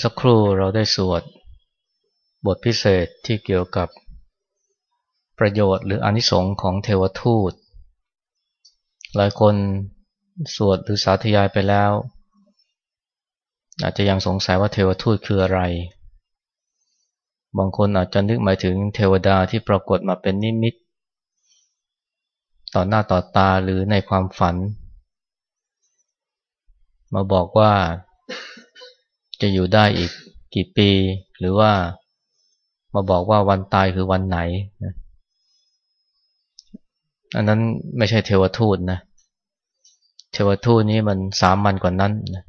อสักครู่เราได้สวด บทพิเศษที่เกี่ยวกับประโยชน์หรืออนิสงค์ของเทวทูต หลายคนสวดหรือสาธยายไปแล้ว อาจจะยังสงสัยว่าเทวทูตคืออะไร บางคนอาจจะนึกหมายถึงเทวดาที่ปรากฏมาเป็นนิมิต ต่อหน้าต่อตาหรือในความฝัน มาบอกว่า จะอยู่ได้อีกกี่ปี หรือว่ามาบอกว่าวันตายคือวันไหนนะอันนั้นไม่ใช่เทวทูตนะ เทวทูตนี้มันสามัญกว่านั้นนะ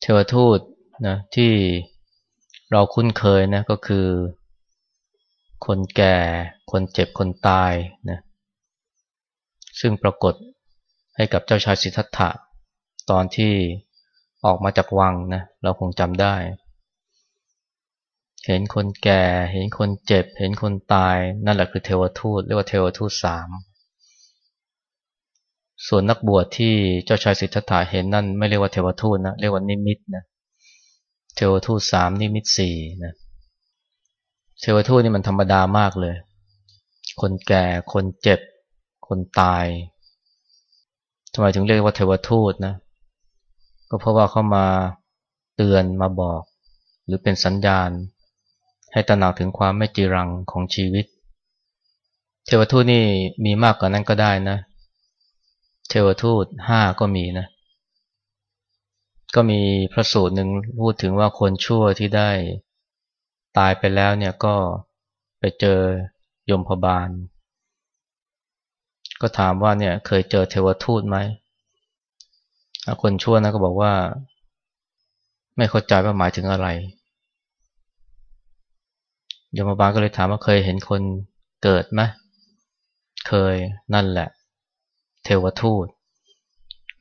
เทวทูตนะที่เราคุ้นเคยนะก็คือ คนแก่ คนเจ็บคนตายนะซึ่งปรากฏให้กับเจ้าชายสิทธัตถะตอนที่ ออกมาจากวังนะเราคงจำได้ เห็นคนแก่ เห็นคนเจ็บ เห็นคนตาย นั่นแหละคือเทวทูตเรียกว่าเทวทูตสามส่วนนักบวชที่เจ้าชายสิทธัตถะเห็นนั่นไม่เรียกว่าเทวทูตนะเรียกว่านิมิตนะเทวทูตสามนิมิตสี่นะเทวทูตนี่มันธรรมดามากเลย คนแก่ คนเจ็บ คนตายทำไมถึงเรียกว่าเทวทูตนะ ก็เพราะว่าเขามาเตือนมาบอก หรือเป็นสัญญาณ ให้ตระหนักถึงความไม่จีรังของชีวิต เทวทูตนี่มีมากกว่านั้นก็ได้นะ เทวทูตห้าก็มีนะ ก็มีพระสูตรหนึ่งพูดถึงว่าคนชั่วที่ได้ตายไปแล้วเนี่ยก็ไปเจอยมพบาล ก็ถามว่าเนี่ยเคยเจอเทวทูตไหม คนชั่วนะก็บอกว่า ไม่เข้าใจว่าหมายถึงอะไรยมบาลก็เลยถามว่าเคยเห็นคนเกิดไหมเคยนั่นแหละ เทวทูต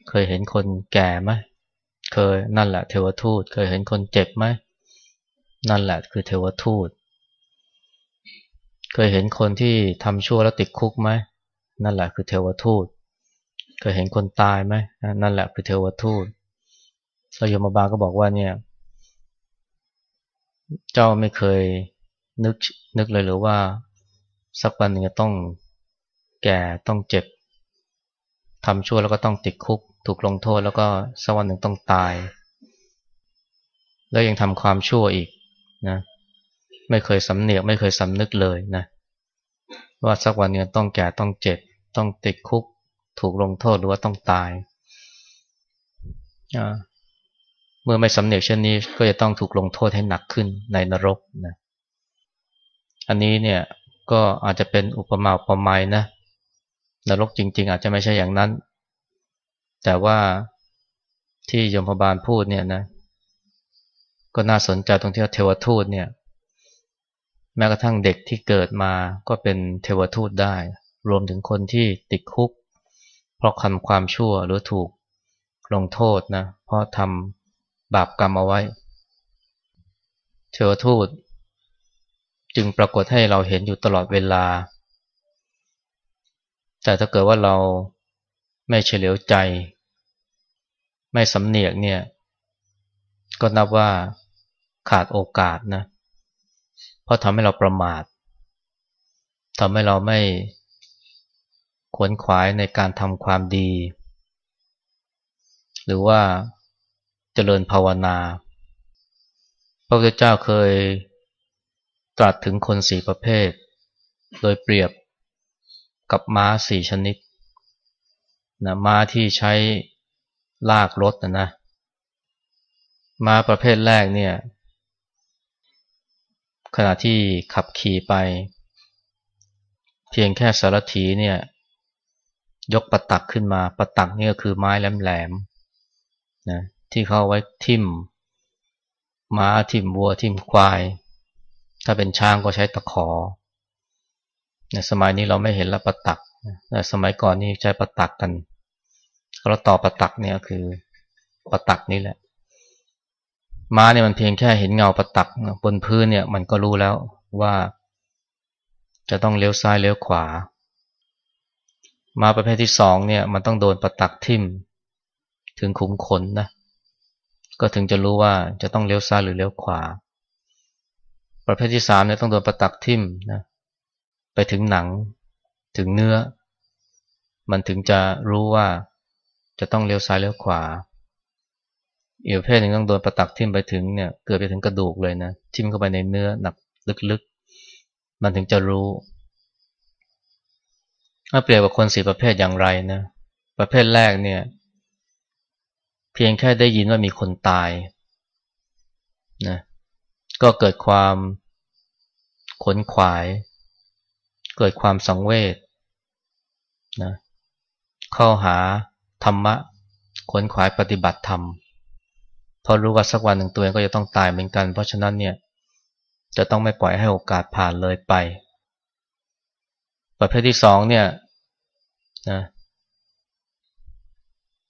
เคยเห็นคนแก่ไหมเคยนั่นแหละ เทวทูต เคยเห็นคนเจ็บไหมนั่นแหละคือเทวทูต เคยเห็นคนที่ทำชั่วแล้วติดคุกไหมนั่นแหละคือเทวทูต เคยเห็นคนตายไหมนั่นแหละคือเทวทูตพระยมบาลก็บอกว่าเนี่ย เจ้าไม่เคยนึกนึกเลยหรือว่า สักวันหนึ่งจะต้องแก่ต้องเจ็บทำชั่วแล้วก็ต้องติดคุก ถูกลงโทษแล้วก็สักวันหนึ่งต้องตาย แล้วยังทำความชั่วอีกนะไม่เคยสำเนียกไม่เคยสำนึกเลยนะว่าสักวันหนึ่งต้องแก่ต้องเจ็บ ต้องติดคุก ถูกลงโทษหรือว่าต้องตายเมื่อไม่สำเนียกเช่นนี้ก็จะต้องถูกลงโทษให้หนักขึ้นในนรกนะอันนี้เนี่ยก็อาจจะเป็นอุปมาอุปไมยนะนรกจริง ๆ อาจจะไม่ใช่อย่างนั้น แต่ว่าที่ยมพบาลพูดเนี่ยนะก็น่าสนใจตรงที่เทวทูตเนี่ยแม้กระทั่งเด็กที่เกิดมาก็เป็นเทวทูตได้ รวมถึงคนที่ติดคุก เพราะทำความชั่วหรือถูกลงโทษนะเพราะทำบาปกรรมเอาไว้ เทวทูต จึงปรากฏให้เราเห็นอยู่ตลอดเวลา แต่ถ้าเกิดว่าเราไม่เฉลียวใจ ไม่สำเนียกเนี่ย ก็นับว่าขาดโอกาสนะ เพราะทำให้เราประมาททำให้เราไม่ ขวนขวายในการทำความดี หรือว่าเจริญภาวนา พระพุทธเจ้าเคยตรัสถึงคนสี่ประเภท โดยเปรียบกับม้าสี่ชนิดนะม้าที่ใช้ลากรถนะนะม้าประเภทแรกเนี่ย ขณะที่ขับขี่ไป เพียงแค่สารถีเนี่ย ยกประตักขึ้นมาประตักนี่ก็คือไม้แหลมๆนะที่เขาไว้ทิ่มม้าทิ่มวัวทิ่มควาย ถ้าเป็นช้างก็ใช้ตะขอในสมัยนี้เราไม่เห็นแล้วประตักแต่สมัยก่อนนี่ใช้ประตักกันเราต่อประตักเนี่ยคือประตักนี่แหละ ม้าเนี่ยมันเพียงแค่เห็นเงาประตักบนพื้นเนี่ยมันก็รู้แล้วว่าจะต้องเลี้ยวซ้ายเลี้ยวขวา มาประเภทที่สองเนี่ยมันต้องโดนประตักทิ่ม ถึงขุมขนนะ ก็ถึงจะรู้ว่าจะต้องเลี้ยวซ้ายหรือเลี้ยวขวา ประเภทที่สามเนี่ยต้องโดนประตักทิ่มนะไปถึงหนังถึงเนื้อ มันถึงจะรู้ว่าจะต้องเลี้ยวซ้ายเลี้ยวขวาอีกประเภทหนึ่งต้องโดนประตักทิ่มไปถึงเนี่ยเกือบไปถึงกระดูกเลยนะทิ่มเข้าไปในเนื้อหนักลึกๆ มันถึงจะรู้ ถ้าเปรียบกับคนสี่ประเภทอย่างไรนะ ประเภทแรกเนี่ย เพียงแค่ได้ยินว่ามีคนตายนะก็เกิดความขนขวาย เกิดความสังเวชนะเข้าหาธรรมะขนขวายปฏิบัติธรรมเพราะรู้ว่าสักวันหนึ่งตัวเองก็จะต้องตายเหมือนกัน เพราะฉะนั้นเนี่ยจะต้องไม่ปล่อยให้โอกาสผ่านเลยไป ประเภทที่สองเนี่ยนะ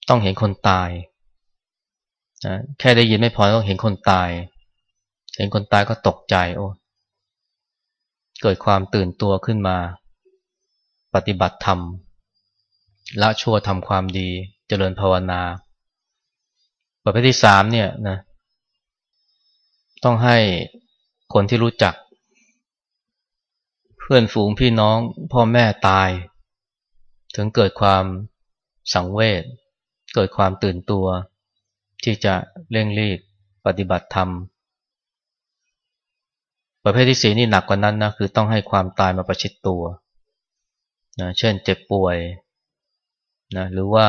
ต้องเห็นคนตายนะแค่ได้ยินไม่พอต้องเห็นคนตาย เห็นคนตายก็ตกใจโอ้เกิดความตื่นตัวขึ้นมา ปฏิบัติธรรมละชั่วทำความดีเจริญภาวนา ประเภทที่สามเนี่ยนะต้องให้คนที่รู้จัก พื่อนฝูงพี่น้องพ่อแม่ตาย ถึงเกิดความสังเวชเกิดความตื่นตัว ที่จะเร่งรีบปฏิบัติธรรม ประเภทที่สีนี่หนักกว่านั้นนะคือต้องให้ความตายมาประชิดตัวนะเช่นเจ็บป่วยนะหรือว่า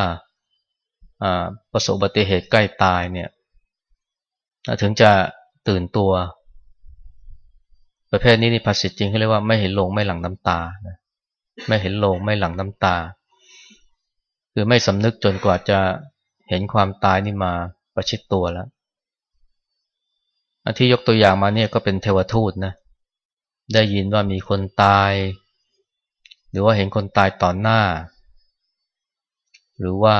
ประสบอุบัติเหตุใกล้ตายเนี่ยถึงจะตื่นตัว ประเภทนี้นี่ภาษิตจริงเขาเรียกว่าไม่เห็นลงไม่หลั่งน้ำตานะไม่เห็นลงไม่หลั่งน้ำตา คือไม่สำนึกจนกว่าจะเห็นความตายนี่มาประชิดตัวแล้วอันที่ยกตัวอย่างมาเนี่ยก็เป็นเทวทูตนะได้ยินว่ามีคนตาย หรือว่าเห็นคนตายต่อหน้า หรือว่า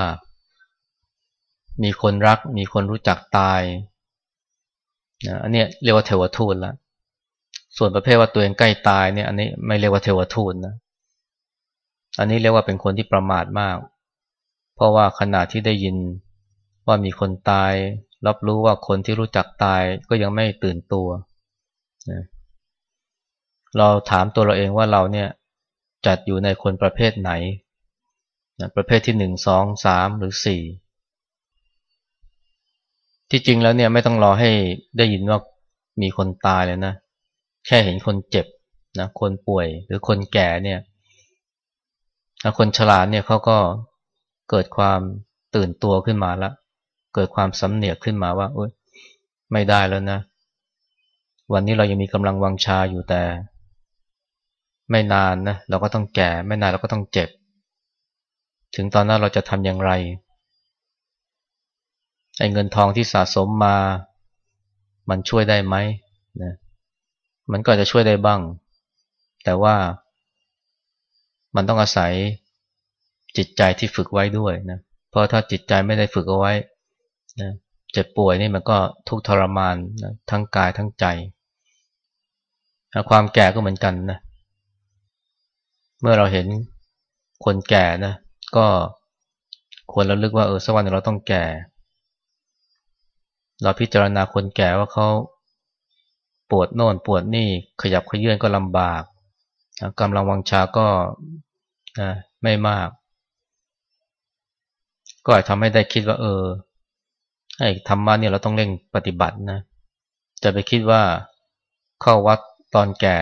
มีคนรัก มีคนรู้จักตายนะอันเนี้ยเรียกว่าเทวทูตแล้ว ส่วนประเภทว่าตัวเองใกล้ตายเนี่ย อันนี้ไม่เรียกว่าเทวทูตนะ อันนี้เรียกว่าเป็นคนที่ประมาทมาก เพราะว่าขณะที่ได้ยินว่ามีคนตาย รับรู้ว่าคนที่รู้จักตายก็ยังไม่ตื่นตัวนะเราถามตัวเราเองว่าเราเนี่ยจัดอยู่ในคนประเภทไหนนะประเภทที่หนึ่งสองสามหรือสี่ที่จริงแล้วเนี่ยไม่ต้องรอให้ได้ยินว่ามีคนตายเลยนะ ค่เห็นคนเจ็บนะคนป่วยหรือคนแก่เนี่ยคนฉลาดเนี่ยเขาก็เกิดความตื่นตัวขึ้นมาล้วเกิดความสำเนียกขึ้นมาว่าอ้ยไม่ได้แล้วนะ วันนี้เรายังมีกำลังวังชาอยู่แต่ ไม่นานนะเราก็ต้องแก่ ไม่นานเราก็ต้องเจ็บ ถึงตอนนั้นเราจะทำอย่างไรไอ้เงินทองที่สะสมมา มันช่วยได้ไหมนะ มันก็จะช่วยได้บ้าง แต่ว่ามันต้องอาศัยจิตใจที่ฝึกไว้ด้วยนะเพราะถ้าจิตใจไม่ได้ฝึกเอาไว้นะเจ็บป่วยนี่มันก็ทุกทรมานนะทั้งกายทั้งใจ ความแก่ก็เหมือนกันนะเมื่อเราเห็นคนแก่นะก็ควรระลึกว่าเออสักวันเราต้องแก่ เราพิจารณาคนแก่ว่าเขา ปวดโน่นปวดนี่ขยับขยื่นก็ลำบากกำลังวังชาก็ไม่มาก ก็อาจทำให้ได้คิดว่า เออไอ้ธรรมะเนี่ยเราต้องเร่งปฏิบัตินะ จะไปคิดว่าเข้าวัดตอนแก่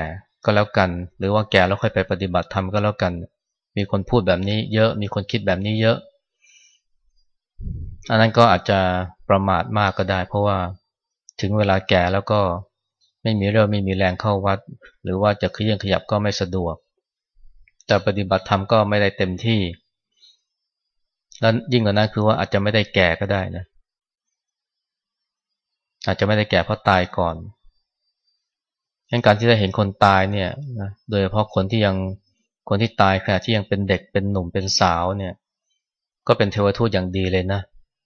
ก็แล้วกัน หรือว่าแก่แล้วค่อยไปปฏิบัติธรรมก็แล้วกัน มีคนพูดแบบนี้เยอะมีคนคิดแบบนี้เยอะ อันนั้นก็อาจจะประมาทมากก็ได้ เพราะว่าถึงเวลาแก่แล้วก็ ไม่มีเรื่องไม่มีแรงเข้าวัด หรือว่าจะขยันขยับก็ไม่สะดวก แต่ปฏิบัติธรรมก็ไม่ได้เต็มที่ แล้วยิ่งกว่านั้นคือว่าอาจจะไม่ได้แก่ก็ได้นะ อาจจะไม่ได้แก่เพราะตายก่อนงั้นการที่ได้เห็นคนตายเนี่ยนะโดยเฉพาะคนที่ยังคนที่ตายขณะที่ยังเป็นเด็กเป็นหนุ่มเป็นสาวเนี่ย ก็เป็นเทวทูตอย่างดีเลยนะ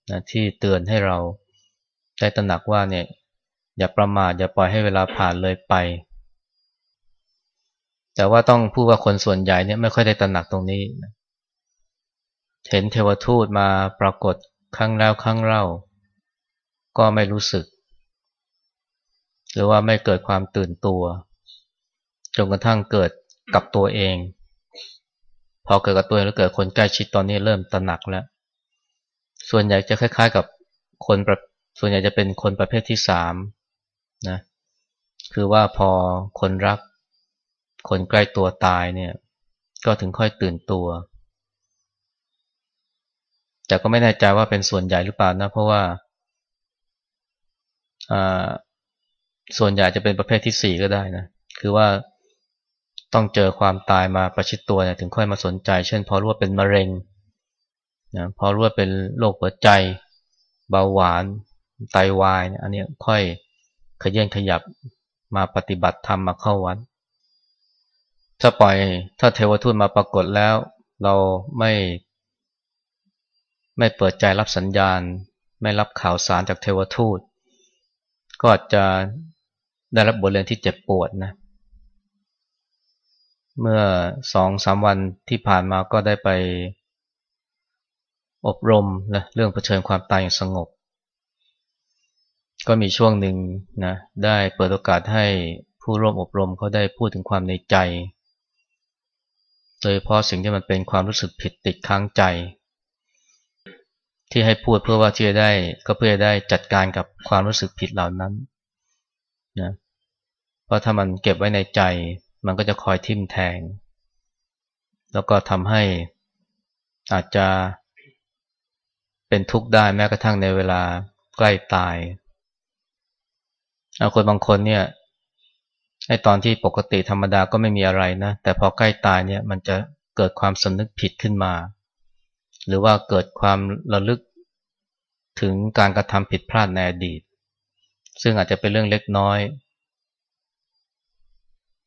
นะที่เตือนให้เราได้ตระหนักว่าเนี่ย อย่าประมาทอย่าปล่อยให้เวลาผ่านเลยไป แต่ว่าต้องพูดว่าคนส่วนใหญ่เนี่ยไม่ค่อยได้ตระหนักตรงนี้ เห็นเทวทูตมาปรากฏครั้งแล้วครั้งเล่า ก็ไม่รู้สึก หรือว่าไม่เกิดความตื่นตัวจนกระทั่งเกิดกับตัวเอง พอเกิดกับตัวเองแล้วเกิดคนใกล้ชิดตอนนี้เริ่มตระหนักแล้ว ส่วนใหญ่จะคล้าย ๆ กับคนส่วนใหญ่จะเป็นคนประเภทที่สาม นะคือว่าพอคนรัก คนใกล้ตัวตายเนี่ย ก็ถึงค่อยตื่นตัว แต่ก็ไม่แน่ใจว่าเป็นส่วนใหญ่หรือเปล่านะ เพราะว่าส่วนใหญ่จะเป็นประเภทที่สี่ก็ได้นะ คือว่าต้องเจอความตายมาประชิดตัวเนี่ยถึงค่อยมาสนใจ เช่น พอรู้ว่าเป็นมะเร็งนะพอรู้ว่าเป็นโรคหัวใจ เบาหวาน ไตาวายเนี่ยอันนี้ค่อย ขยันขยับมาปฏิบัติธรรมมาเข้าวัดถ้าปล่อยถ้าเทวทูตมาปรากฏแล้ว เราไม่ ไม่เปิดใจรับสัญญาณ ไม่รับข่าวสารจากเทวทูต ก็อาจจะได้รับบทเรียนที่เจ็บปวดนะ เมื่อสองสามวันที่ผ่านมาก็ได้ไปอบรมนะเรื่องเผชิญความตายอย่างสงบ ก็มีช่วงหนึ่งนะได้เปิดโอกาสให้ผู้ร่วมอบรมเขาได้พูดถึงความในใจ โดยเพราะสิ่งที่มันเป็นความรู้สึกผิดติดค้างใจ ที่ให้พูดเพื่อว่าที่จะได้ก็เพื่อได้จัดการกับความรู้สึกผิดเหล่านั้นนะเพราะถ้ามันเก็บไว้ในใจ มันก็จะคอยทิ่มแทง แล้วก็ทำให้อาจจะเป็นทุกข์ได้แม้กระทั่งในเวลาใกล้ตาย คนบางคนเนี่ยไอตอนที่ปกติธรรมดาก็ไม่มีอะไรนะ แต่พอใกล้ตายเนี่ยมันจะเกิดความสำนึกผิดขึ้นมา หรือว่าเกิดความระลึกถึงการกระทำผิดพลาดในอดีต ซึ่งอาจจะเป็นเรื่องเล็กน้อย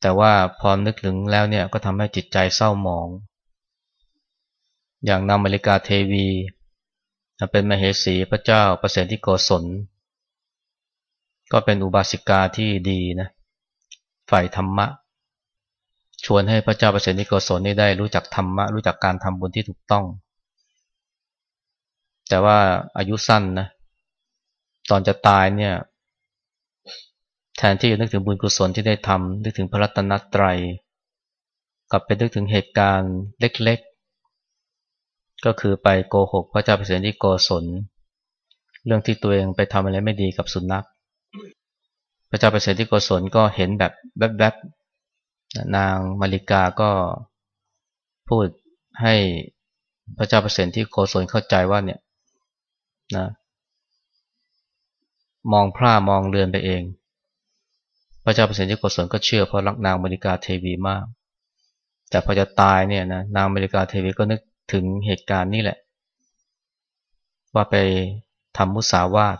แต่ว่าพอนึกถึงแล้วเนี่ยก็ทำให้จิตใจเศร้าหมอง อย่างนางมาริกาเทวีเป็นมเหสีพระเจ้าประเสริฐที่โกศล ก็เป็นอุบาสิกาที่ดีนะฝ่ายธรรมะ ชวนให้พระเจ้าประเสริฐที่โกศลนี่ได้รู้จักธรรมะ รู้จักการทำบุญที่ถูกต้อง แต่ว่าอายุสั้นนะตอนจะตายเนี่ย แทนที่จะนึกถึงบุญกุศลที่ได้ทำนึกถึงพระรัตนตรัย กลับไปนึกถึงเหตุการณ์เล็กๆ ก็คือไปโกหกพระเจ้าปรตที่โกศลเรื่องที่ตัวเองไปทำอะไรไม่ดีกับสุนัข พระเจ้าเปรตที่โกศลก็เห็นแบบแวบๆนางมาริกาก็พูดให้พระเจ้าเปรตที่โกศลเข้าใจว่าเนี่ยนะมองพร่ามองเรือนไปเอง พระเจ้าเปรตที่โกศลก็เชื่อเพราะรักนางมาริกาเทวีมาก แต่พอจะตายเนี่ยนะนางมาริกาเทวีก็นึกถึงเหตุการณ์นี้แหละ ว่าไปทำมุสาวาท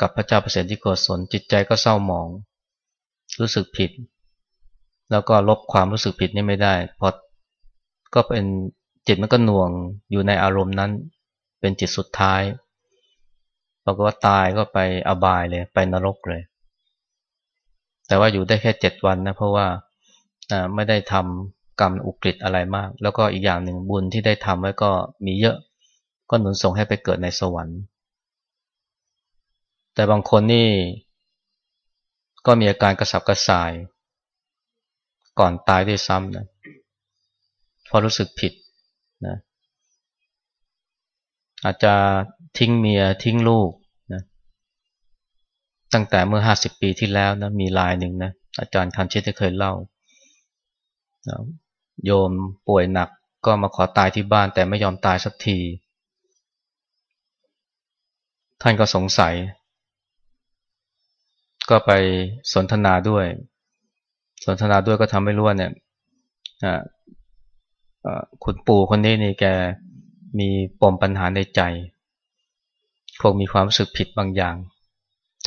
กับพระเจ้าเปรตที่โกศลจิตใจก็เศร้าหมอง รู้สึกผิด แล้วก็ลบความรู้สึกผิดนี่ไม่ได้พราะก็เป็นจิตมันก็หน่วงอยู่ในอารมณ์นั้น เป็นจิตสุดท้ายบอกว่าตายก็ไปอบายเลยไปนรกเลย แต่ว่าอยู่ได้แค่เจ็ดวันนะเพราะว่าไม่ได้ทำกรรมอุกฤษอะไรมาก แล้วก็อีกอย่างหนึ่งบุญที่ได้ทำไว้ก็มีเยอะก็หนุนส่งให้ไปเกิดในสวรรค์ แต่บางคนนี่ ก็มีอาการกระสับกระส่าย ก่อนตายด้วยซ้ำนะเพราะรู้สึกผิดนะอาจจะทิ้งเมียทิ้งลูกนะตั้งแต่เมื่อห้าสิบปีที่แล้วนะมีลายหนึ่งนะอาจารย์คันชิตเคยเล่าโยมป่วยหนักก็มาขอตายที่บ้านแต่ไม่ยอมตายสักที ท่านก็สงสัย ก็ไปสนทนาด้วย สนทนาด้วยก็ทำให้รู้ว่าเนี่ยคุณปู่คนนี้นี่แกมีปมปัญหาในใจคงมีความรู้สึกผิดบางอย่าง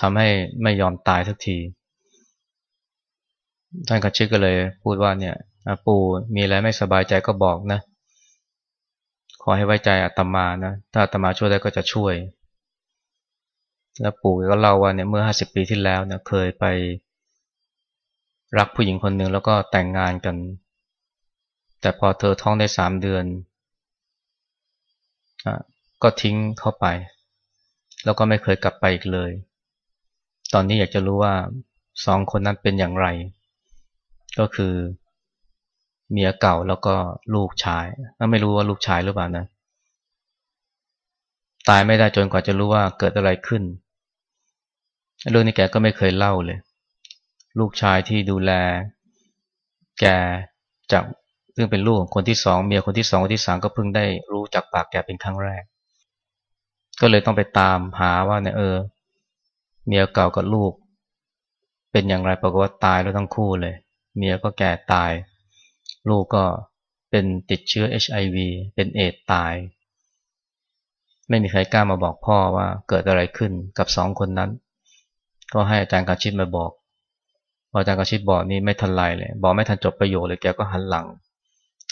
ทำให้ไม่ยอมตายสักที ท่านกัชิก็เลยพูดว่าเนี่ยปู่มีอะไรไม่สบายใจก็บอกนะ ขอให้ไว้ใจอาตมานะ ถ้าอาตมาช่วยได้ก็จะช่วย แล้วปู่ก็เล่าว่าเนี่ยเมื่อห้าสิบปีที่แล้วเนี่ยเคยไปรักผู้หญิงคนหนึ่งแล้วก็แต่งงานกัน แต่พอเธอท้องได้สามเดือนก็ทิ้งเข้าไป แล้วก็ไม่เคยกลับไปอีกเลย ตอนนี้อยากจะรู้ว่าสองคนนั้นเป็นอย่างไร ก็คือเมียเก่าแล้วก็ลูกชาย ไม่รู้ว่าลูกชายหรือเปล่านะ ตายไม่ได้จนกว่าจะรู้ว่าเกิดอะไรขึ้น เรื่องนี้แกก็ไม่เคยเล่าเลย ลูกชายที่ดูแล แกจากซึ่งเป็นลูกของคนที่สองเมียคนที่สองคนที่สามก็เพิ่งได้รู้จากปากแกเป็นครั้งแรก ก็เลยต้องไปตามหาว่าเนี่ยเออ เมียเก่ากับลูก เป็นอย่างไรปรากฏว่าตายแล้วทั้งคู่เลย เมียก็แก่ตาย ลูกก็เป็นติดเชื้อ HIV เป็นเอดตาย ไม่มีใครกล้ามาบอกพ่อว่าเกิดอะไรขึ้นกับสองคนนั้น ก็ให้อาจารย์กาชิดมาบอกพออาจารย์กาชิดบอกนี่ไม่ทันไรเลย บอกไม่ทันจบประโยคเลยแกก็หันหลัง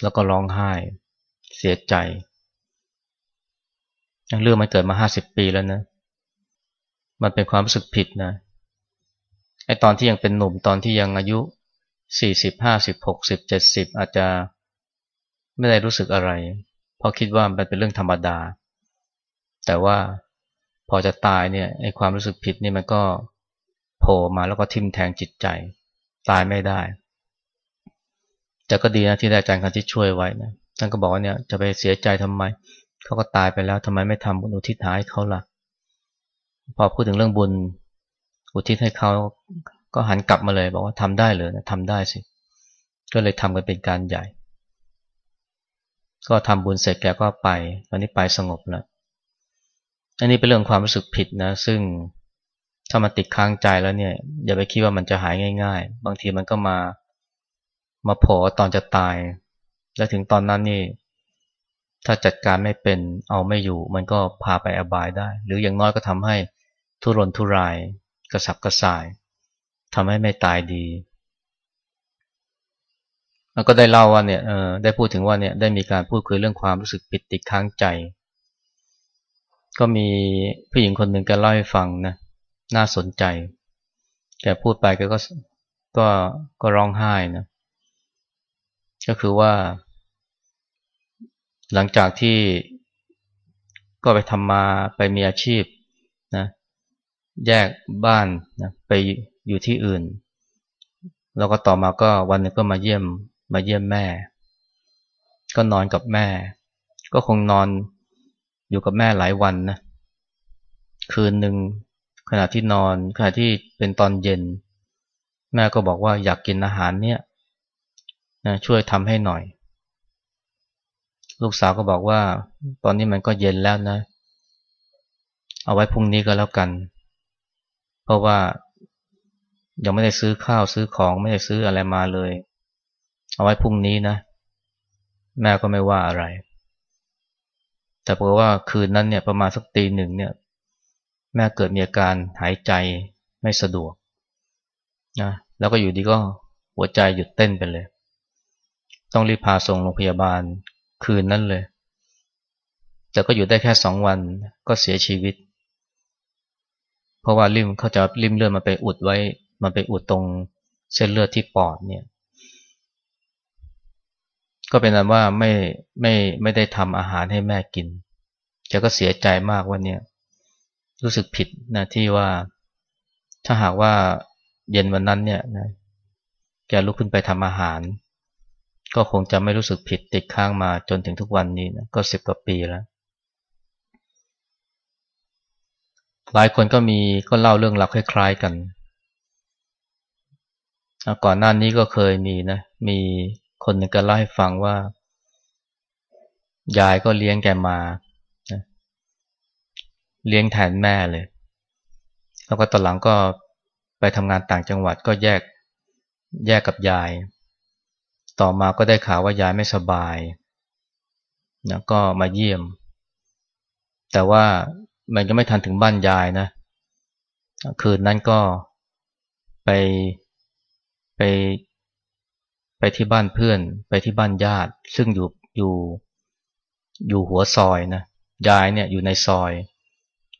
แล้วก็ร้องไห้ เสียใจเรื่องมันเกิดมาห้าสิบปีแล้วนะ มันเป็นความรู้สึกผิดนะไอตอนที่ยังเป็นหนุ่มตอนที่ยังอายุสี่สิบห้าสิบหกสิบเจ็ดสิบอาจจะไม่ได้รู้สึกอะไร เพราะคิดว่ามันเป็นเรื่องธรรมดา แต่ว่าพอจะตายเนี่ยไอความรู้สึกผิดนี่มันก็ โผล่มาแล้วก็ทิ่มแทงจิตใจ ตายไม่ได้ แต่ก็ดีนะที่ได้อาจารย์คันที่ช่วยไว้นะท่านก็บอกว่าเนี่ยจะไปเสียใจทำไมเขาก็ตายไปแล้วทำไมไม่ทำบุญอุทิศให้เขาล่ะ พอพูดถึงเรื่องบุญอุทิศให้เขาก็หันกลับมาเลยบอกว่าทำได้เลยนะทำได้สิ ก็เลยทำกันเป็นการใหญ่ ก็ทำบุญเสร็จแกก็ไปตอนนี้ไปสงบแล้วอันนี้เป็นเรื่องความรู้สึกผิดนะ ซึ่ง ถ้ามันติดค้างใจแล้วเนี่ย อย่าไปคิดว่ามันจะหายง่าย ๆ บางทีมันก็มามาโผล่ตอนจะตาย และถึงตอนนั้นนี่ ถ้าจัดการไม่เป็นเอาไม่อยู่ มันก็พาไปอบายได้ หรืออย่างน้อยก็ทำให้ทุรนทุราย กระสับกระส่ายทำให้ไม่ตายดีแล้วก็ได้เล่าว่าเนี่ยเออได้พูดถึงว่าเนี่ยได้มีการพูดคุยเรื่องความรู้สึกปิดติดค้างใจ ก็มีผู้หญิงคนหนึ่งแกเล่าให้ฟังนะ น่าสนใจ แกพูดไปแกก็ก็ก็ร้องไห้นะ ก็คือว่า หลังจากที่ก็ไปทำมาไปมีอาชีพนะแยกบ้านนะไปอยู่ที่อื่น แล้วก็ต่อมาก็วันนึงก็มาเยี่ยมมาเยี่ยมแม่ ก็นอนกับแม่ ก็คงนอนอยู่กับแม่หลายวันนะคืนหนึ่ง ขณะที่นอนขณะที่เป็นตอนเย็น แม่ก็บอกว่าอยากกินอาหารเนี่ยนะช่วยทำให้หน่อย ลูกสาวก็บอกว่า ตอนนี้มันก็เย็นแล้วนะ เอาไว้พรุ่งนี้ก็แล้วกัน เพราะว่ายังไม่ได้ซื้อข้าวซื้อของไม่ได้ซื้ออะไรมาเลย เอาไว้พรุ่งนี้นะ แม่ก็ไม่ว่าอะไร แต่เพราะว่าคืนนั้นเนี่ยประมาณสักตีหนึ่งเนี่ย แม่เกิดมีอาการหายใจไม่สะดวกนะแล้วก็อยู่ดีก็หัวใจหยุดเต้นไปเลย ต้องรีบพาส่งโรงพยาบาลคืนนั้นเลย แต่ก็อยู่ได้แค่สองวันก็เสียชีวิต เพราะว่าริมเขาจะริมเลือดมาไปอุดไว้ มันไปอุดตรงเส้นเลือดที่ปอดเนี่ยก็เป็นนั้นว่าไม่ไม่ไม่ได้ทำอาหารให้แม่กินแกก็เสียใจมากว่าเนี่ย รู้สึกผิดนะที่ว่า ถ้าหากว่าเย็นวันนั้นเนี่ยนะแกลุกขึ้นไปทำอาหาร ก็คงจะไม่รู้สึกผิดติดค้างมาจนถึงทุกวันนี้นะก็สิบกว่าปีแล้ว หลายคนก็มีก็เล่าเรื่องราวคล้ายๆกันก่อนหน้านี้ก็เคยมีนะ มีคนหนึ่งก็เล่าให้ฟังว่า ยายก็เลี้ยงแกมา เลี้ยงแทนแม่เลย แล้วก็ตอนหลังก็ไปทำงานต่างจังหวัดก็แยกแยกกับยาย ต่อมาก็ได้ข่าวว่ายายไม่สบายนะก็มาเยี่ยม แต่ว่ามันก็ไม่ทันถึงบ้านยายนะ คืนนั้นก็ไปไปไปที่บ้านเพื่อน ไปที่บ้านญาติ ซึ่งอยู่อยู่อยู่หัวซอยนะยายเนี่ยอยู่ในซอย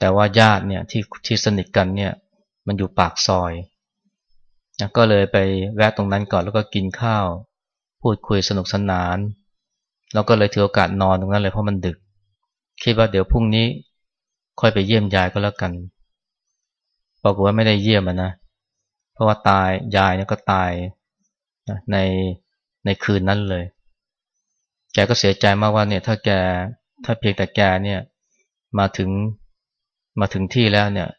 แต่ว่าญาติเนี่ยที่ที่สนิทกันเนี่ยมันอยู่ปากซอยนะก็เลยไปแวะตรงนั้นก่อนแล้วก็กินข้าว พูดคุยสนุกสนาน แล้วก็เลยถือโอกาสนอนตรงนั้นเลยเพราะมันดึก คิดว่าเดี๋ยวพรุ่งนี้ค่อยไปเยี่ยมยายก็แล้วกันปรากฏว่าไม่ได้เยี่ยมนะ เพราะว่าตายยายเนี่ยก็ตายในในคืนนั้นเลย แกก็เสียใจมากว่าเนี่ยถ้าแกถ้าเพียงแต่แกเนี่ยมาถึง มาถึงที่แล้วเนี่ย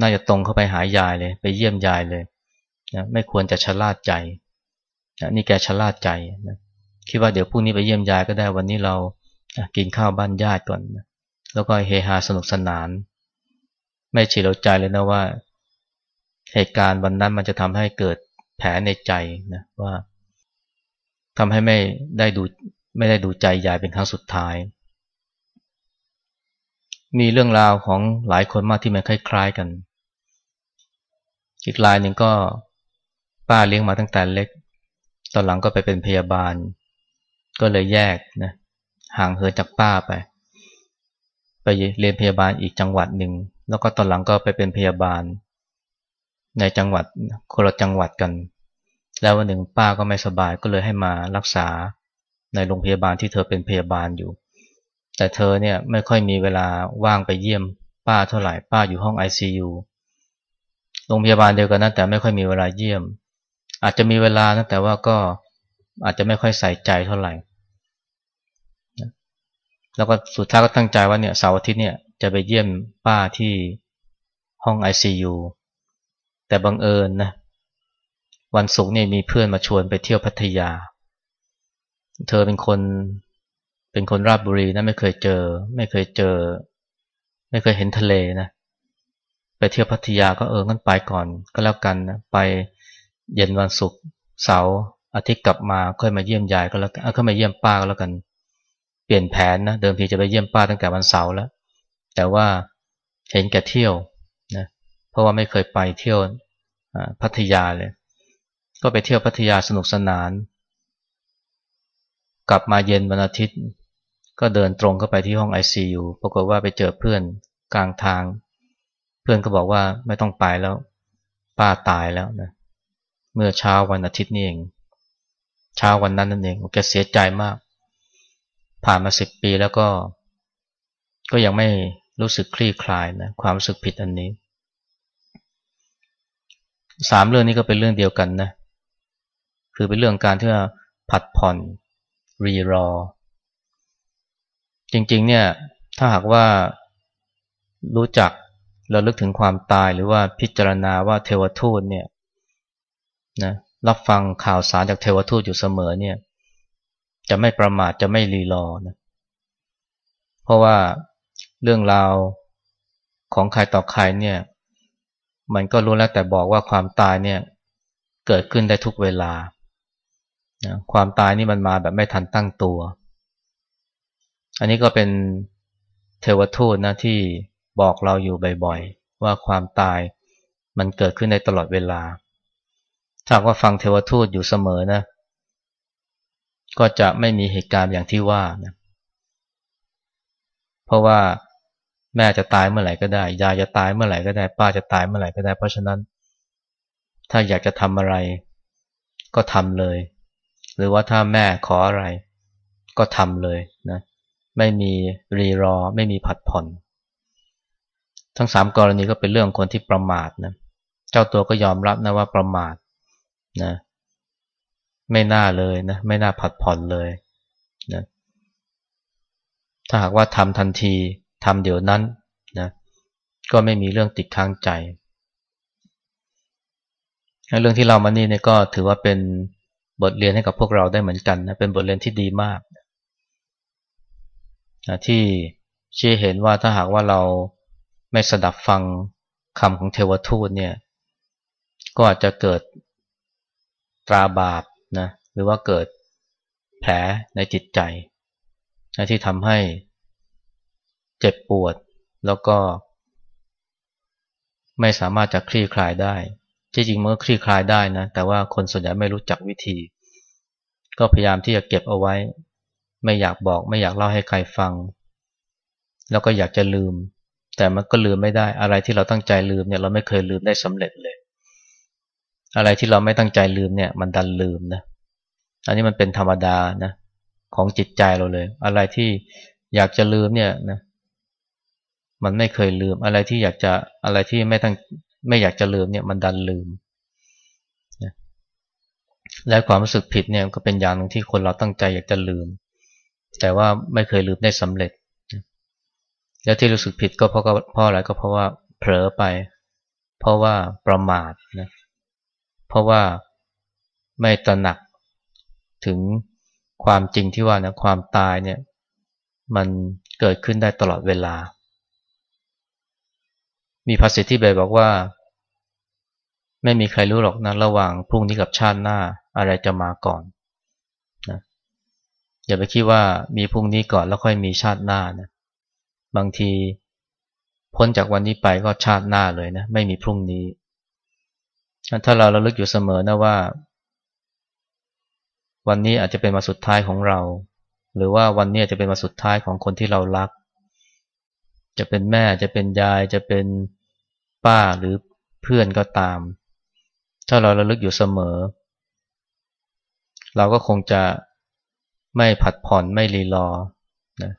น่าจะตรงเข้าไปหายายเลย ไปเยี่ยมยายเลยนะไม่ควรจะชะล่าใจนะนี่แกชะล่าใจนะคิดว่าเดี๋ยวพรุ่งนี้ไปเยี่ยมยายก็ได้วันนี้เรากินข้าวบ้านญาติก่อนนะแล้วก็เฮฮาสนุกสนาน ไม่ฉีเราใจเลยนะว่า เหตุการณ์วันนั้นมันจะทำให้เกิดแผลในใจนะว่าทำให้ไม่ได้ดูไม่ได้ดูใจยายเป็นครั้งสุดท้าย มีเรื่องราวของหลายคนมากที่มันคล้าย ๆกัน อีกรายหนึ่งก็ป้าเลี้ยงมาตั้งแต่เล็ก ตอนหลังก็ไปเป็นพยาบาล ก็เลยแยกนะ ห่างเหินจากป้าไป ไปเรียนพยาบาลอีกจังหวัดหนึ่ง แล้วก็ตอนหลังก็ไปเป็นพยาบาล ในจังหวัดคนละจังหวัดกัน แล้ววันหนึ่งป้าก็ไม่สบายก็เลยให้มารักษาในโรงพยาบาลที่เธอเป็นพยาบาลอยู่ แต่เธอเนี่ยไม่ค่อยมีเวลาว่างไปเยี่ยมป้าเท่าไหร่ป้าอยู่ห้อง ICU โรงพยาบาลเดียวกันนะแต่ไม่ค่อยมีเวลาเยี่ยม อาจจะมีเวลานะแต่ว่าก็อาจจะไม่ค่อยใส่ใจเท่าไหร่ แล้วก็สุดท้ายก็ตั้งใจว่าเนี่ยเสาร์อาทิตย์เนี่ยจะไปเยี่ยมป้าที่ห้อง ICU แต่บังเอิญนะวันศุกร์เนี่ยมีเพื่อนมาชวนไปเที่ยวพัทยา เธอเป็นคน เป็นคนราชบุรีนะไม่เคยเจอ ไม่เคยเจอ ไม่เคยเห็นทะเลนะไปเที่ยวพัทยาก็เอองั้นไปก่อนก็แล้วกันนะไปเย็นวันศุกร์เสาร์อาทิตย์กลับมาค่อยมาเยี่ยมยายก็แล้วกันค่อยมาเยี่ยมป้าก็แล้วกัน เปลี่ยนแผนนะเดิมทีจะไปเยี่ยมป้าตั้งแต่วันเสาร์แล้ว แต่ว่าเห็นแก่เที่ยวนะเพราะว่าไม่เคยไปเที่ยวพัทยาเลย ก็ไปเที่ยวพัทยาสนุกสนาน กลับมาเย็นวันอาทิตย์ ก็เดินตรงเข้าไปที่ห้อง ICU ปรากฏว่าไปเจอเพื่อนกลางทาง เพื่อนก็บอกว่าไม่ต้องไปแล้ว ป้าตายแล้วนะเมื่อเช้าวันอาทิตย์นี่เอง เช้าวันนั้นนั่นเองแกเสียใจมาก ผ่านมาสิบปีแล้วก็ ก็ยังไม่รู้สึกคลี่คลายนะความรู้สึกผิดอันนี้สามเรื่องนี้ก็เป็นเรื่องเดียวกันนะ คือเป็นเรื่องการที่ว่าผัดผ่อน รีรอ จริงๆ เนี่ยถ้าหากว่ารู้จักเราลึกถึงความตายหรือว่าพิจารณาว่าเทวทูตเนี่ยนะรับฟังข่าวสารจากเทวทูตอยู่เสมอเนี่ย จะไม่ประมาทจะไม่รีรอนะเพราะว่าเรื่องราวของใครต่อใครเนี่ย มันก็รู้แล้วแต่บอกว่าความตายเนี่ยเกิดขึ้นได้ทุกเวลานะความตายนี่มันมาแบบไม่ทันตั้งตัว อันนี้ก็เป็นเทวทูตนะที่บอกเราอยู่บ่อยๆ ว่าความตายมันเกิดขึ้นในตลอดเวลา ถ้าว่าฟังเทวทูตอยู่เสมอนะ ก็จะไม่มีเหตุการณ์อย่างที่ว่านะ เพราะว่าแม่จะตายเมื่อไหร่ก็ได้ ยายจะตายเมื่อไหร่ก็ได้ ป้าจะตายเมื่อไหร่ก็ได้ เพราะฉะนั้น ถ้าอยากจะทำอะไร ก็ทำเลย หรือว่าถ้าแม่ขออะไร ก็ทำเลยนะ ไม่มีรีรอ ไม่มีผัดผ่อน ทั้งสามกรณีก็เป็นเรื่องคนที่ประมาทนะเจ้าตัวก็ยอมรับนะว่าประมาทนะไม่น่าเลยนะไม่น่าผัดผ่อนเลยนะถ้าหากว่าทำทันทีทำเดี๋ยวนั้นนะก็ไม่มีเรื่องติดค้างใจ เรื่องที่เรามานี่เนี่ยก็ถือว่าเป็นบทเรียนให้กับพวกเราได้เหมือนกันนะเป็นบทเรียนที่ดีมากนะที่ชี้เห็นว่าถ้าหากว่าเราไม่สดับฟังคำของเทวทูตเนี่ย ก็อาจจะเกิดตราบาปนะหรือว่าเกิดแผลในจิตใจนะที่ทำให้เจ็บปวดแล้วก็ ไม่สามารถจะคลี่คลายได้ ที่จริงมันก็คลี่คลายได้นะ แต่ว่าคนส่วนใหญ่ไม่รู้จักวิธี ก็พยายามที่จะเก็บเอาไว้ ไม่อยากบอก ไม่อยากเล่าให้ใครฟัง แล้วก็อยากจะลืม แต่มันก็ลืมไม่ได้ อะไรที่เราตั้งใจลืมเนี่ยเราไม่เคยลืมได้สำเร็จเลย อะไรที่เราไม่ตั้งใจลืมเนี่ย มันดันลืมนะ อันนี้มันเป็นธรรมดานะของจิตใจเราเลย อะไรที่อยากจะลืมเนี่ยนะ มันไม่เคยลืม อะไรที่อยากจะอะไรที่ไม่ตั้งไม่อยากจะลืมเนี่ยมันดันลืมและความรู้สึกผิดเนี่ยก็เป็นอย่างหนึ่งที่คนเราตั้งใจอยากจะลืม แต่ว่าไม่เคยลืมได้สำเร็จ แล้วที่รู้สึกผิดก็เพราะเพราะอะไรก็เพราะว่าเผลอไป เพราะว่าประมาทนะเพราะว่าไม่ตระหนักถึงความจริงที่ว่านะความตายเนี่ยมันเกิดขึ้นได้ตลอดเวลา มีภาษิตที่เบบอกว่า ไม่มีใครรู้หรอกนะระหว่างพรุ่งนี้กับชาติหน้าอะไรจะมาก่อน อย่าไปคิดว่ามีพรุ่งนี้ก่อนแล้วค่อยมีชาติหน้านะบางทีพ้นจากวันนี้ไปก็ชาติหน้าเลยนะ ไม่มีพรุ่งนี้ ถ้าเราระลึกอยู่เสมอนะว่า วันนี้อาจจะเป็นวันสุดท้ายของเรา หรือว่าวันนี้จะเป็นวันสุดท้ายของคนที่เรารัก จะเป็นแม่จะเป็นยายจะเป็นป้าหรือเพื่อนก็ตาม ถ้าเราระลึกอยู่เสมอ เราก็คงจะ ไม่ผัดผ่อนไม่รีรอนะ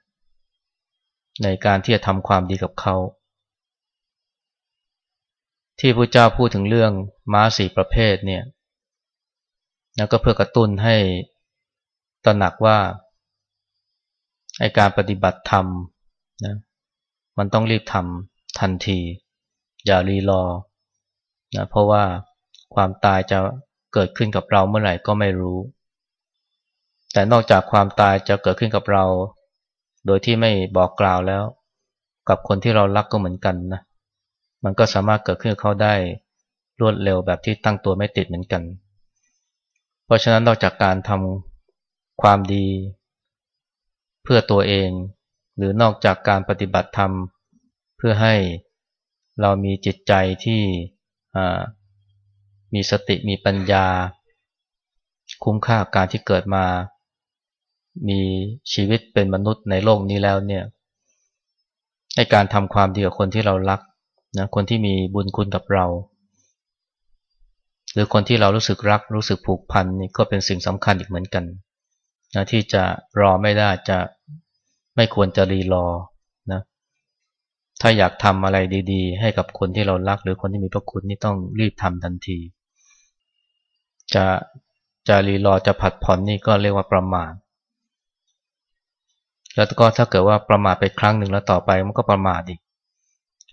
ในการที่จะทำความดีกับเขา ที่พระเจ้าพูดถึงเรื่องม้าสี่ประเภทเนี่ยนะก็เพื่อกระตุ้นให้ตระหนักว่าไอการปฏิบัติธรรมนะมันต้องรีบทำทันที อย่ารีรอนะเพราะว่าความตายจะเกิดขึ้นกับเราเมื่อไหร่ก็ไม่รู้ แต่นอกจากความตายจะเกิดขึ้นกับเรา โดยที่ไม่บอกกล่าวแล้ว กับคนที่เรารักก็เหมือนกันนะมันก็สามารถเกิดขึ้นกับเขาได้รวดเร็วแบบที่ตั้งตัวไม่ติดเหมือนกัน เพราะฉะนั้นนอกจากการทำความดี เพื่อตัวเอง หรือนอกจากการปฏิบัติธรรม เพื่อให้เรามีจิตใจที่มีสติมีปัญญา คุ้มค่าการที่เกิดมา มีชีวิตเป็นมนุษย์ในโลกนี้แล้วเนี่ยในการทำความดีกับคนที่เรารักนะคนที่มีบุญคุณกับเรา หรือคนที่เรารู้สึกรักรู้สึกผูกพันนี่ก็เป็นสิ่งสำคัญอีกเหมือนกันนะที่จะรอไม่ได้จะไม่ควรจะรีรอนะถ้าอยากทำอะไรดีๆ ให้กับคนที่เรารัก หรือคนที่มีพระคุณนี่ต้องรีบทำทันที จะจะรีรอจะผัดผ่อนนี่ก็เรียกว่าประมาท แล้วก็ถ้าเกิดว่าประมาทไปครั้งหนึ่งแล้วต่อไปมันก็ประมาทอีก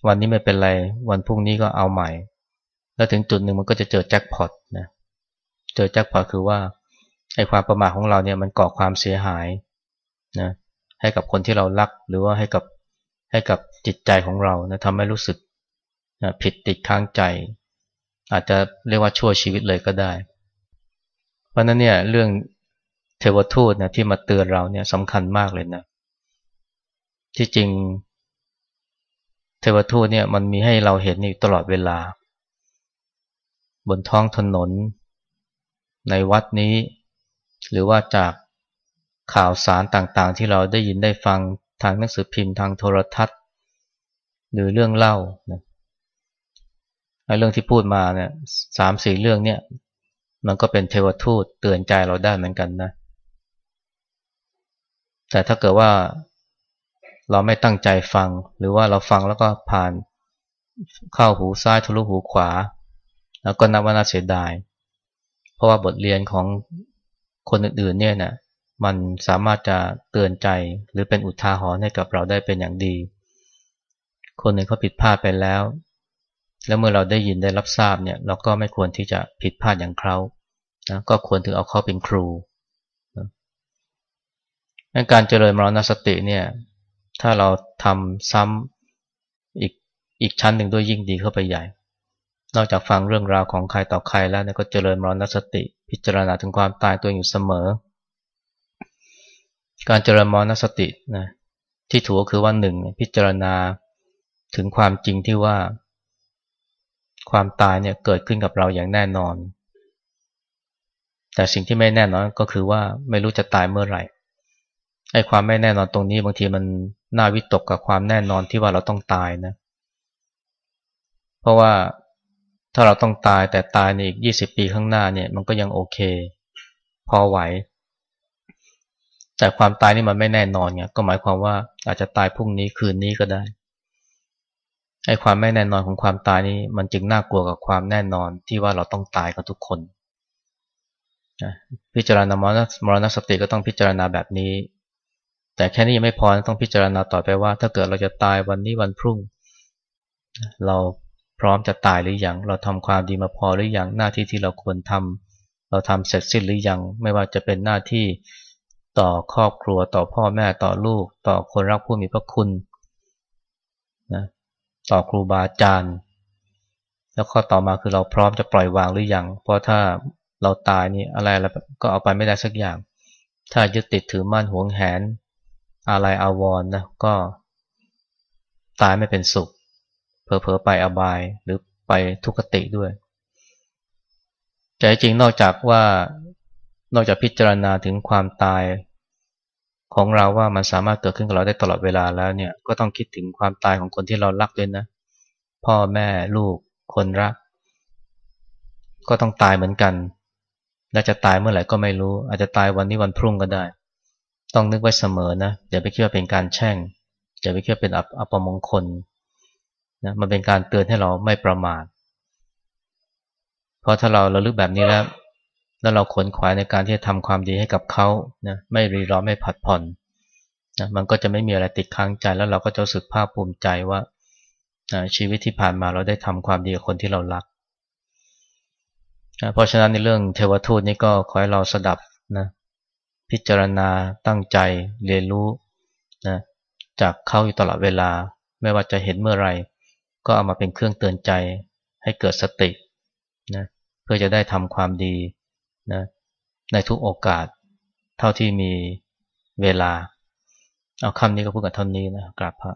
วันนี้ไม่เป็นไร วันพรุ่งนี้ก็เอาใหม่ แล้วถึงจุดหนึ่งมันก็จะเจอแจ็คพอตนะ เจอแจ็คพอตคือว่าไอ้ความประมาทของเราเนี่ยมันก่อความเสียหายนะให้กับคนที่เรารักหรือว่าให้กับให้กับจิตใจของเรานะทำให้รู้สึกนะผิดติดค้างใจ อาจจะเรียกว่าชั่วชีวิตเลยก็ได้ เพราะนั้นเนี่ยเรื่องเทวทูตนะที่มาเตือนเราเนี่ยสำคัญมากเลยนะ ที่จริง เทวทูตเนี่ยมันมีให้เราเห็นอยู่ตลอดเวลา บนท้องถนน ในวัดนี้ หรือว่าจากข่าวสารต่างๆ ที่เราได้ยินได้ฟังทางหนังสือพิมพ์ทางโทรทัศน์ หรือเรื่องเล่านะเรื่องที่พูดมาเนี่ยสามสี่เรื่องเนี่ย มันก็เป็นเทวทูตเตือนใจเราได้เหมือนกันนะ แต่ถ้าเกิดว่า เราไม่ตั้งใจฟัง หรือว่าเราฟังแล้วก็ผ่านเข้าหูซ้ายทะลุหูขวา แล้วก็นับว่าน่าเสียดาย เพราะว่าบทเรียนของคนอื่นๆเนี่ยนะมันสามารถจะเตือนใจหรือเป็นอุทาหรณ์ให้กับเราได้เป็นอย่างดี คนหนึ่งเขาผิดพลาดไปแล้ว แล้วเมื่อเราได้ยินได้รับทราบเนี่ย เราก็ไม่ควรที่จะผิดพลาดอย่างเขานะก็ควรถึงเอาเขาเป็นครูนะการเจริญมรณสติเนี่ย ถ้าเราทำซ้ำอีกอีกชั้นหนึ่งด้วยยิ่งดีเข้าไปใหญ่ นอกจากฟังเรื่องราวของใครต่อใครแล้วก็เจริญมรณสติ พิจารณาถึงความตายตัวอยู่เสมอ การเจริญมรณสตินะที่ถูกคือว่าหนึ่งพิจารณาถึงความจริงที่ว่า ความตายเนี่ยเกิดขึ้นกับเราอย่างแน่นอน แต่สิ่งที่ไม่แน่นอนก็คือว่าไม่รู้จะตายเมื่อไหร่ ไอ้ความไม่แน่นอนตรงนี้บางทีมันน่าวิตกกับความแน่นอนที่ว่าเราต้องตายนะ เพราะว่าถ้าเราต้องตายแต่ตายในอีกยี่สิบปีข้างหน้าเนี่ย มันก็ยังโอเค พอไหว แต่ความตายนี่มันไม่แน่นอนไงก็หมายความว่าอาจจะตายพรุ่งนี้คืนนี้ก็ได้ไอ้ความไม่แน่นอนของความตายนี้มันจึงน่ากลัวกับความแน่นอนที่ว่าเราต้องตายกับทุกคนพิจารณามรณมรณสติก็ต้องพิจารณาแบบนี้ แต่แค่นี้ยังไม่พอต้องพิจารณาต่อไปว่า ถ้าเกิดเราจะตายวันนี้วันพรุ่ง เราพร้อมจะตายหรือยังเราทำความดีมาพอหรือยังหน้าที่ที่เราควรทำเราทำเสร็จสิ้นหรือยังไม่ว่าจะเป็นหน้าที่ต่อครอบครัวต่อพ่อแม่ต่อลูก ต่อคนรักผู้มีพระคุณนะต่อครูบาอาจารย์ แล้วข้อต่อมาคือเราพร้อมจะปล่อยวางหรือยังเพราะถ้าเราตายนี่อะไรอะไรก็เอาไปไม่ได้สักอย่าง ถ้ายึดติดถือมั่นหวงแหน อะไรอาวรนะก็ตายไม่เป็นสุขเผลอๆไปอบายหรือไปทุกขติด้วยแต่จริงนอกจากว่านอกจากพิจารณาถึงความตายของเราว่ามันสามารถเกิดขึ้นกับเราได้ตลอดเวลาแล้วเนี่ยก็ต้องคิดถึงความตายของคนที่เรารักด้วยนะ พ่อแม่ลูกคนรัก ก็ต้องตายเหมือนกัน และจะตายเมื่อไหร่ก็ไม่รู้ อาจจะตายวันนี้วันพรุ่งก็ได้ ต้องนึกไว้เสมอนะอย่าไปคิดว่าเป็นการแช่งอย่าไปคิดว่าเป็นอัปมงคลนะมันเป็นการเตือนให้เราไม่ประมาทเพราะถ้าเราเราลึกแบบนี้แล้ว แล้วเราขนขวายในการที่จะทำความดีให้กับเขานะไม่รีรอไม่ผัดผ่อนนะมันก็จะไม่มีอะไรติดค้างใจแล้วเราก็จะรู้สึกภาคภูมิใจว่าชีวิตที่ผ่านมาเราได้ทำความดีกับคนที่เรารักนะเพราะฉะนั้นในเรื่องเทวทูตนี่ก็ขอให้เราสดับนะ พิจารณาตั้งใจเรียนรู้นะจากเขาอยู่ตลอดเวลา ไม่ว่าจะเห็นเมื่อไรก็เอามาเป็นเครื่องเตือนใจ ให้เกิดสตินะเพื่อจะได้ทำความดีนะในทุกโอกาส เท่าที่มีเวลา เอาคำนี้ก็พูดกับเท่านี้นะกราบพระ